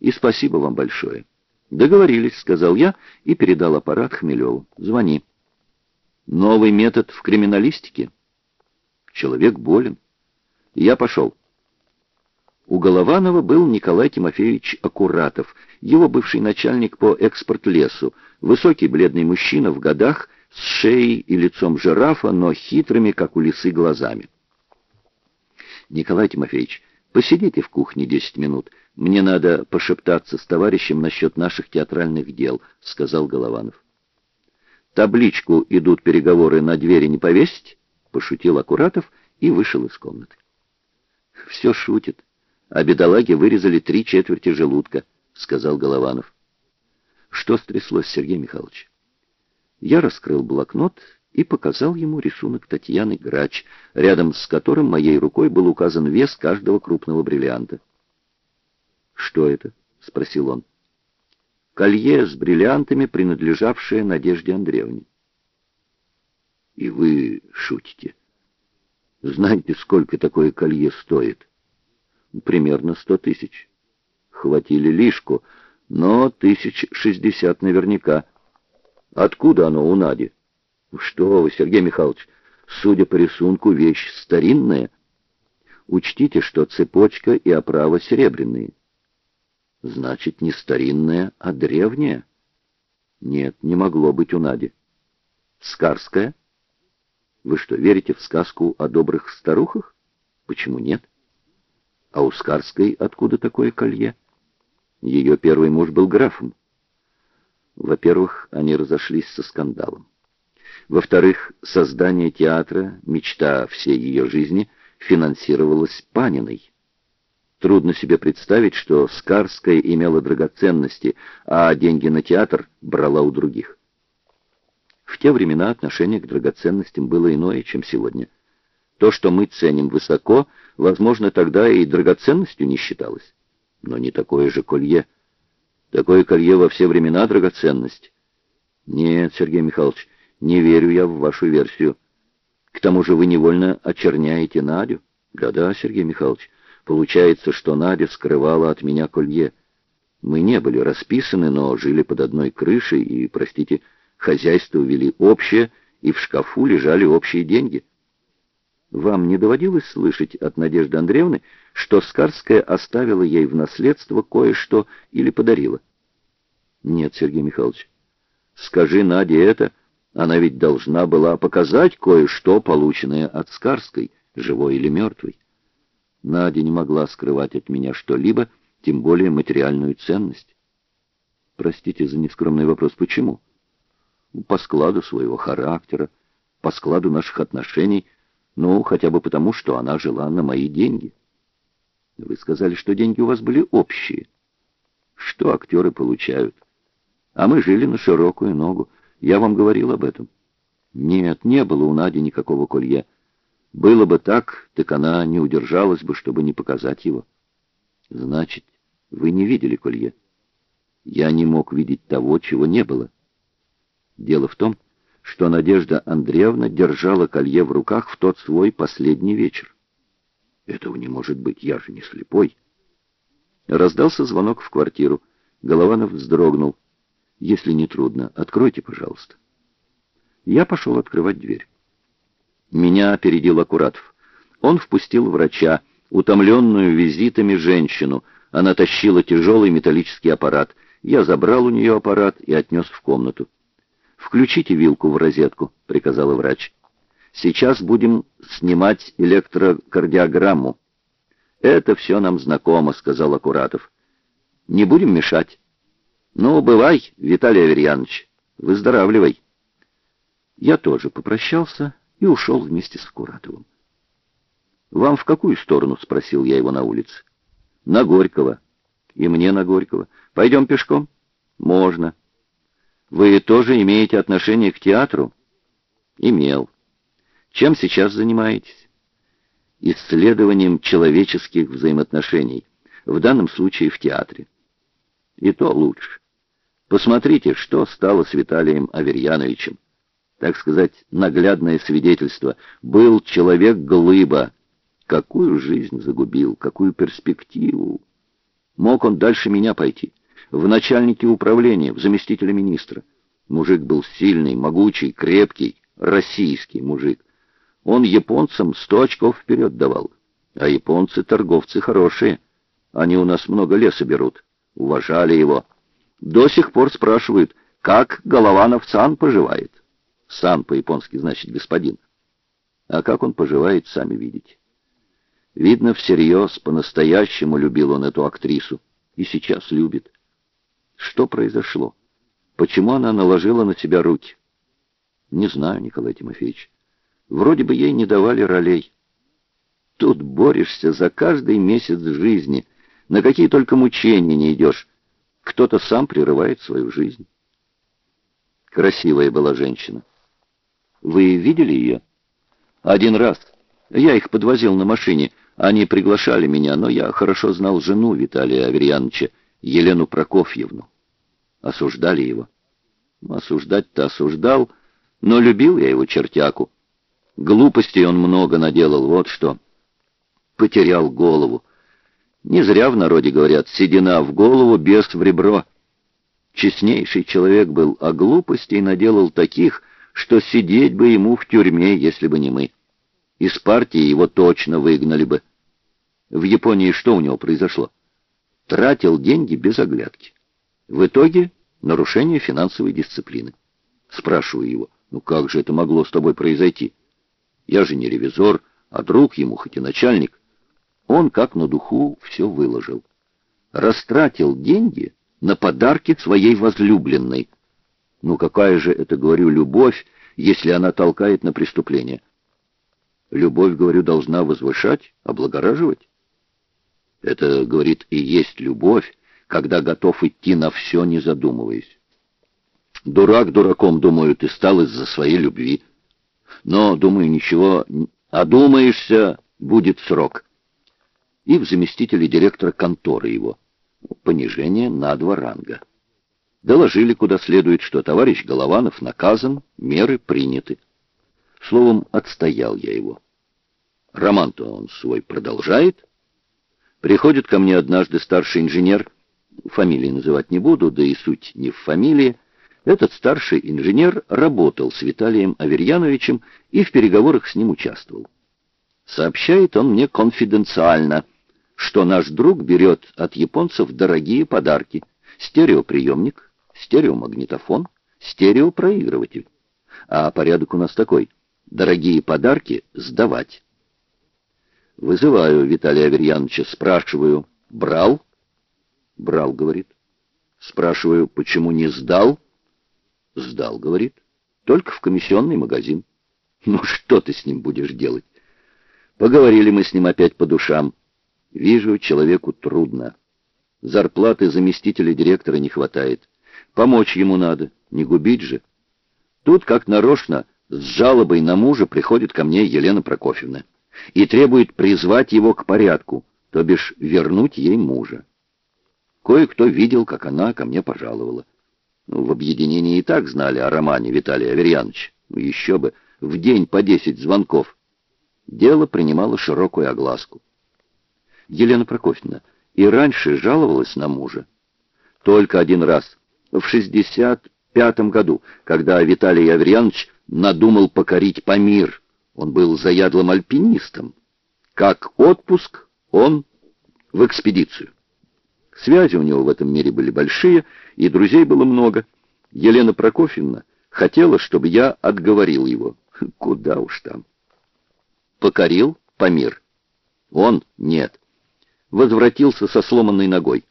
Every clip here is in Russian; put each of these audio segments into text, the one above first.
И спасибо вам большое. Договорились, сказал я и передал аппарат Хмелеву. Звони. Новый метод в криминалистике. Человек болен. Я пошел. У Голованова был Николай Тимофеевич Акуратов, его бывший начальник по экспорт-лесу, высокий бледный мужчина в годах, с шеей и лицом жирафа, но хитрыми, как у лисы, глазами. «Николай Тимофеевич, посидите в кухне десять минут. Мне надо пошептаться с товарищем насчет наших театральных дел», — сказал Голованов. «Табличку «Идут переговоры» на двери не повесить?» — пошутил Акуратов и вышел из комнаты. «Все шутит. А бедолаге вырезали три четверти желудка», — сказал Голованов. «Что стряслось, Сергей Михайлович?» Я раскрыл блокнот и показал ему рисунок Татьяны Грач, рядом с которым моей рукой был указан вес каждого крупного бриллианта. «Что это?» — спросил он. «Колье с бриллиантами, принадлежавшее Надежде Андреевне». «И вы шутите? Знаете, сколько такое колье стоит?» «Примерно сто тысяч». «Хватили лишку, но тысяч шестьдесят наверняка». «Откуда оно у Нади?» Что вы, Сергей Михайлович, судя по рисунку, вещь старинная. Учтите, что цепочка и оправа серебряные. Значит, не старинная, а древняя? Нет, не могло быть у Нади. Скарская? Вы что, верите в сказку о добрых старухах? Почему нет? А у Скарской откуда такое колье? Ее первый муж был графом. Во-первых, они разошлись со скандалом. Во-вторых, создание театра, мечта всей ее жизни, финансировалась Паниной. Трудно себе представить, что Скарская имела драгоценности, а деньги на театр брала у других. В те времена отношение к драгоценностям было иное, чем сегодня. То, что мы ценим высоко, возможно, тогда и драгоценностью не считалось. Но не такое же колье. Такое колье во все времена драгоценность. Нет, Сергей Михайлович, не верю я в вашу версию. К тому же вы невольно очерняете Надю. Да-да, Сергей Михайлович, получается, что Надя скрывала от меня колье. Мы не были расписаны, но жили под одной крышей, и, простите, хозяйство вели общее, и в шкафу лежали общие деньги. Вам не доводилось слышать от Надежды Андреевны, что Скарская оставила ей в наследство кое-что или подарила? Нет, Сергей Михайлович. Скажи Наде это, она ведь должна была показать кое-что, полученное от Скарской, живой или мертвой. Надя не могла скрывать от меня что-либо, тем более материальную ценность. Простите за нескромный вопрос, почему? По складу своего характера, по складу наших отношений, ну, хотя бы потому, что она жила на мои деньги. Вы сказали, что деньги у вас были общие. Что актеры получают? А мы жили на широкую ногу. Я вам говорил об этом. Нет, не было у Нади никакого колье. Было бы так, так она не удержалась бы, чтобы не показать его. Значит, вы не видели колье. Я не мог видеть того, чего не было. Дело в том, что Надежда Андреевна держала колье в руках в тот свой последний вечер. Этого не может быть, я же не слепой. Раздался звонок в квартиру. Голованов вздрогнул. Если не трудно, откройте, пожалуйста. Я пошел открывать дверь. Меня опередил Акуратов. Он впустил врача, утомленную визитами женщину. Она тащила тяжелый металлический аппарат. Я забрал у нее аппарат и отнес в комнату. «Включите вилку в розетку», — приказал врач. «Сейчас будем снимать электрокардиограмму». «Это все нам знакомо», — сказал Акуратов. «Не будем мешать». «Ну, бывай, Виталий Аверьянович, выздоравливай». Я тоже попрощался и ушел вместе с Куратовым. «Вам в какую сторону?» — спросил я его на улице. «На Горького». «И мне на Горького. Пойдем пешком?» «Можно». «Вы тоже имеете отношение к театру?» «Имел». «Чем сейчас занимаетесь?» «Исследованием человеческих взаимоотношений, в данном случае в театре». «И то лучше». Посмотрите, что стало с Виталием Аверьяновичем. Так сказать, наглядное свидетельство. Был человек глыба. Какую жизнь загубил, какую перспективу. Мог он дальше меня пойти. В начальнике управления, в заместителя министра. Мужик был сильный, могучий, крепкий, российский мужик. Он японцам сто очков вперед давал. А японцы торговцы хорошие. Они у нас много леса берут. Уважали его. До сих пор спрашивают, как Голованов-сан поживает. Сан по-японски значит господин. А как он поживает, сами видите. Видно, всерьез, по-настоящему любил он эту актрису. И сейчас любит. Что произошло? Почему она наложила на себя руки? Не знаю, Николай Тимофеевич. Вроде бы ей не давали ролей. Тут борешься за каждый месяц жизни. На какие только мучения не идешь. Кто-то сам прерывает свою жизнь. Красивая была женщина. Вы видели ее? Один раз. Я их подвозил на машине. Они приглашали меня, но я хорошо знал жену Виталия Аверьяновича, Елену Прокофьевну. Осуждали его. Осуждать-то осуждал, но любил я его чертяку. Глупостей он много наделал, вот что. Потерял голову. Не зря в народе говорят «седина в голову, без в ребро». Честнейший человек был, а глупостей наделал таких, что сидеть бы ему в тюрьме, если бы не мы. Из партии его точно выгнали бы. В Японии что у него произошло? Тратил деньги без оглядки. В итоге нарушение финансовой дисциплины. Спрашиваю его, ну как же это могло с тобой произойти? Я же не ревизор, а друг ему, хоть и начальник. Он, как на духу, все выложил. Растратил деньги на подарки своей возлюбленной. Ну какая же это, говорю, любовь, если она толкает на преступление? Любовь, говорю, должна возвышать, облагораживать. Это, говорит, и есть любовь, когда готов идти на все, не задумываясь. Дурак дураком, думаю, ты стал из-за своей любви. Но, думаю, ничего, одумаешься, будет срок. И в заместителе директора конторы его. Понижение на два ранга. Доложили куда следует, что товарищ Голованов наказан, меры приняты. Словом, отстоял я его. Роман-то он свой продолжает, Приходит ко мне однажды старший инженер, фамилии называть не буду, да и суть не в фамилии. Этот старший инженер работал с Виталием Аверьяновичем и в переговорах с ним участвовал. Сообщает он мне конфиденциально, что наш друг берет от японцев дорогие подарки. Стереоприемник, стереомагнитофон, стереопроигрыватель. А порядок у нас такой. Дорогие подарки сдавать. Вызываю Виталия Аверьяновича, спрашиваю, брал? Брал, говорит. Спрашиваю, почему не сдал? Сдал, говорит. Только в комиссионный магазин. Ну что ты с ним будешь делать? Поговорили мы с ним опять по душам. Вижу, человеку трудно. Зарплаты заместителя директора не хватает. Помочь ему надо, не губить же. Тут, как нарочно, с жалобой на мужа приходит ко мне Елена Прокофьевна и требует призвать его к порядку, то бишь вернуть ей мужа. Кое-кто видел, как она ко мне пожаловала. Ну, в объединении и так знали о романе Виталия Аверьяновича. Ну, еще бы, в день по десять звонков. Дело принимало широкую огласку. Елена Прокофьевна и раньше жаловалась на мужа. Только один раз, в шестьдесят пятом году, когда Виталий Аверьянович надумал покорить Памир, он был заядлым альпинистом. Как отпуск, он в экспедицию. Связи у него в этом мире были большие, и друзей было много. Елена Прокофьевна хотела, чтобы я отговорил его. Куда уж там. Покорил Памир. Он нет. Возвратился со сломанной ногой.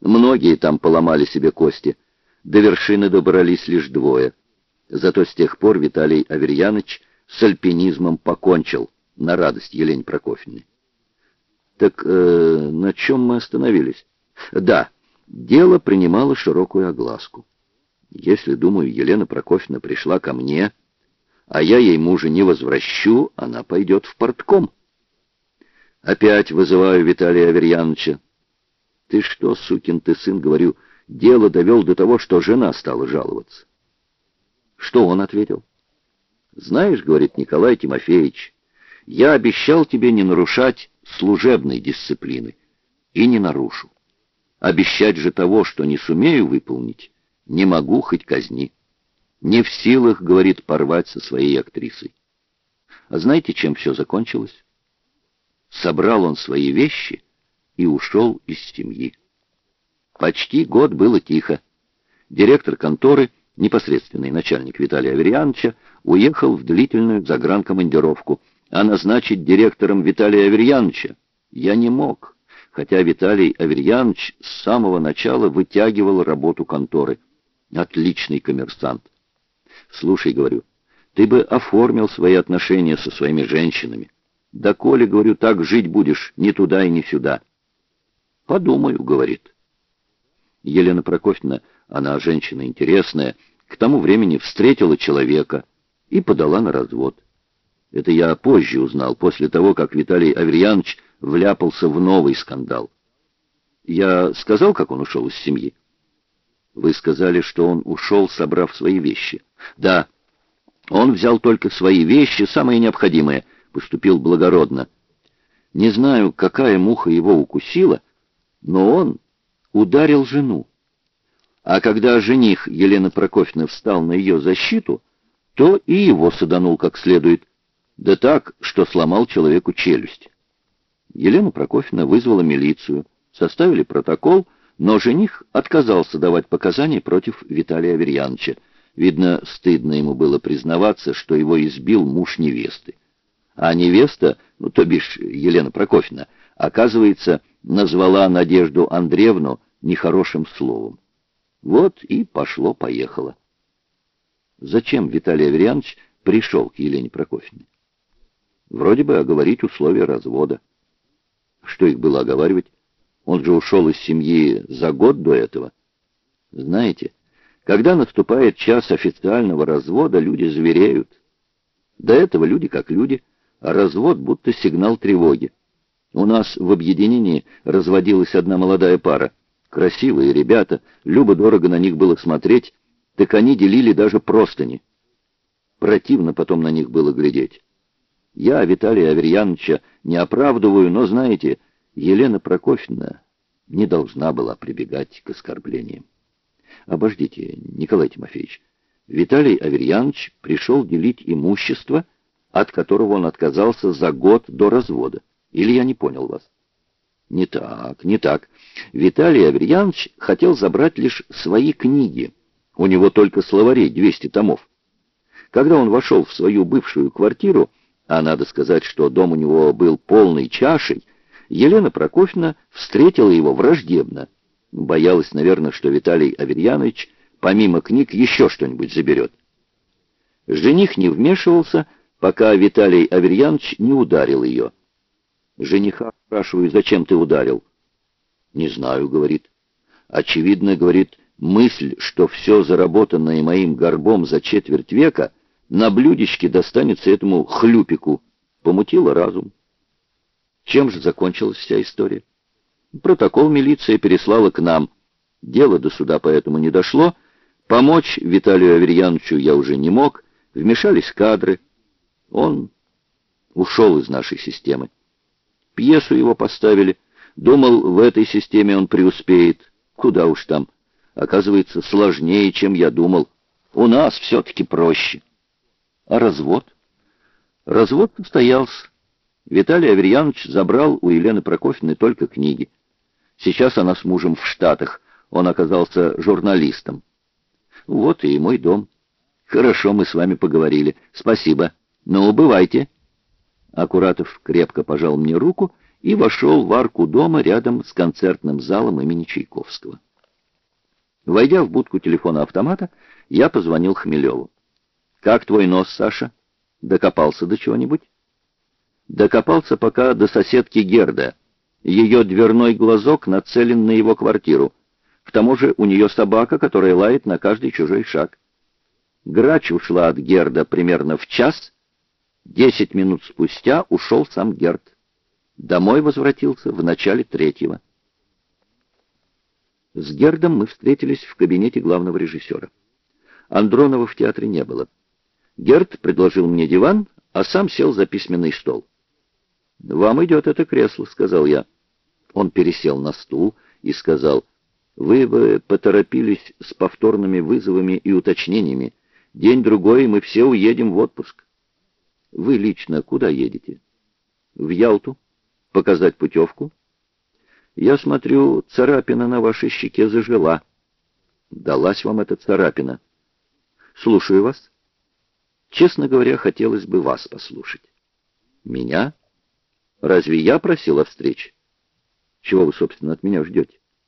Многие там поломали себе кости. До вершины добрались лишь двое. Зато с тех пор Виталий Аверьяныч с альпинизмом покончил, на радость Елене Прокофьевне. Так э, на чем мы остановились? Да, дело принимало широкую огласку. Если, думаю, Елена Прокофьевна пришла ко мне, а я ей мужа не возвращу, она пойдет в портком. Опять вызываю Виталия Аверьяновича. Ты что, сукин ты сын, говорю, дело довел до того, что жена стала жаловаться. Что он ответил? «Знаешь, — говорит Николай Тимофеевич, — я обещал тебе не нарушать служебной дисциплины, и не нарушу. Обещать же того, что не сумею выполнить, не могу, хоть казни. Не в силах, говорит, порвать со своей актрисой. А знаете, чем все закончилось? Собрал он свои вещи и ушел из семьи. Почти год было тихо. Директор конторы, непосредственный начальник Виталия Аверьяновича, уехал в длительную загранкомандировку, а назначить директором Виталия Аверьяновича я не мог, хотя Виталий Аверьянович с самого начала вытягивал работу конторы. Отличный коммерсант. Слушай, говорю, ты бы оформил свои отношения со своими женщинами. Да коли, говорю, так жить будешь, ни туда и ни сюда. Подумаю, говорит. Елена Прокофьевна, она женщина интересная, к тому времени встретила человека и подала на развод. Это я позже узнал, после того, как Виталий Аверьянович вляпался в новый скандал. Я сказал, как он ушел из семьи? Вы сказали, что он ушел, собрав свои вещи. Да, он взял только свои вещи, самые необходимые, поступил благородно. Не знаю, какая муха его укусила, но он ударил жену. А когда жених Елена Прокофьевна встал на ее защиту, то и его саданул как следует, да так, что сломал человеку челюсть. Елена Прокофьевна вызвала милицию, составили протокол, но жених отказался давать показания против Виталия Аверьяновича. Видно, стыдно ему было признаваться, что его избил муж невесты. А невеста, ну, то бишь Елена Прокофьевна, оказывается, назвала Надежду Андреевну нехорошим словом. Вот и пошло-поехало. Зачем Виталий Аверьянович пришел к Елене Прокофьевне? Вроде бы оговорить условия развода. Что их было оговаривать? Он же ушел из семьи за год до этого. Знаете, когда наступает час официального развода, люди звереют. До этого люди как люди, а развод будто сигнал тревоги. У нас в объединении разводилась одна молодая пара. Красивые ребята, любо-дорого на них было смотреть, так они делили даже простыни. Противно потом на них было глядеть. Я Виталия Аверьяновича не оправдываю, но, знаете, Елена Прокофьевна не должна была прибегать к оскорблениям. Обождите, Николай Тимофеевич. Виталий Аверьянович пришел делить имущество, от которого он отказался за год до развода. Или я не понял вас? Не так, не так. Виталий Аверьянович хотел забрать лишь свои книги. У него только словарей 200 томов. Когда он вошел в свою бывшую квартиру, а надо сказать, что дом у него был полной чашей, Елена Прокофьевна встретила его враждебно. Боялась, наверное, что Виталий Аверьянович помимо книг еще что-нибудь заберет. Жених не вмешивался, пока Виталий Аверьянович не ударил ее. Жениха спрашиваю, зачем ты ударил? Не знаю, говорит. Очевидно, говорит, мысль, что все заработанное моим горбом за четверть века на блюдечке достанется этому хлюпику, помутила разум. Чем же закончилась вся история? Протокол милиция переслала к нам. Дело до суда поэтому не дошло. Помочь Виталию Аверьяновичу я уже не мог. Вмешались кадры. Он ушел из нашей системы. Пьесу его поставили. Думал, в этой системе он преуспеет. Куда уж там. Оказывается, сложнее, чем я думал. У нас все-таки проще. А развод? Развод состоялся. Виталий Аверьянович забрал у Елены Прокофьевны только книги. Сейчас она с мужем в Штатах. Он оказался журналистом. Вот и мой дом. Хорошо, мы с вами поговорили. Спасибо. Ну, бывайте. Акуратов крепко пожал мне руку и вошел в арку дома рядом с концертным залом имени Чайковского. Войдя в будку телефона-автомата, я позвонил Хмелеву. «Как твой нос, Саша? Докопался до чего-нибудь?» «Докопался пока до соседки Герда. Ее дверной глазок нацелен на его квартиру. К тому же у нее собака, которая лает на каждый чужой шаг. Грач ушла от Герда примерно в час, Десять минут спустя ушел сам Герд. Домой возвратился в начале третьего. С Гердом мы встретились в кабинете главного режиссера. Андронова в театре не было. Герд предложил мне диван, а сам сел за письменный стол. «Вам идет это кресло», — сказал я. Он пересел на стул и сказал, «Вы бы поторопились с повторными вызовами и уточнениями. День-другой, мы все уедем в отпуск». «Вы лично куда едете?» «В Ялту. Показать путевку?» «Я смотрю, царапина на вашей щеке зажила». «Далась вам эта царапина?» «Слушаю вас». «Честно говоря, хотелось бы вас послушать». «Меня? Разве я просил о встрече?» Чего вы, собственно, от меня ждете?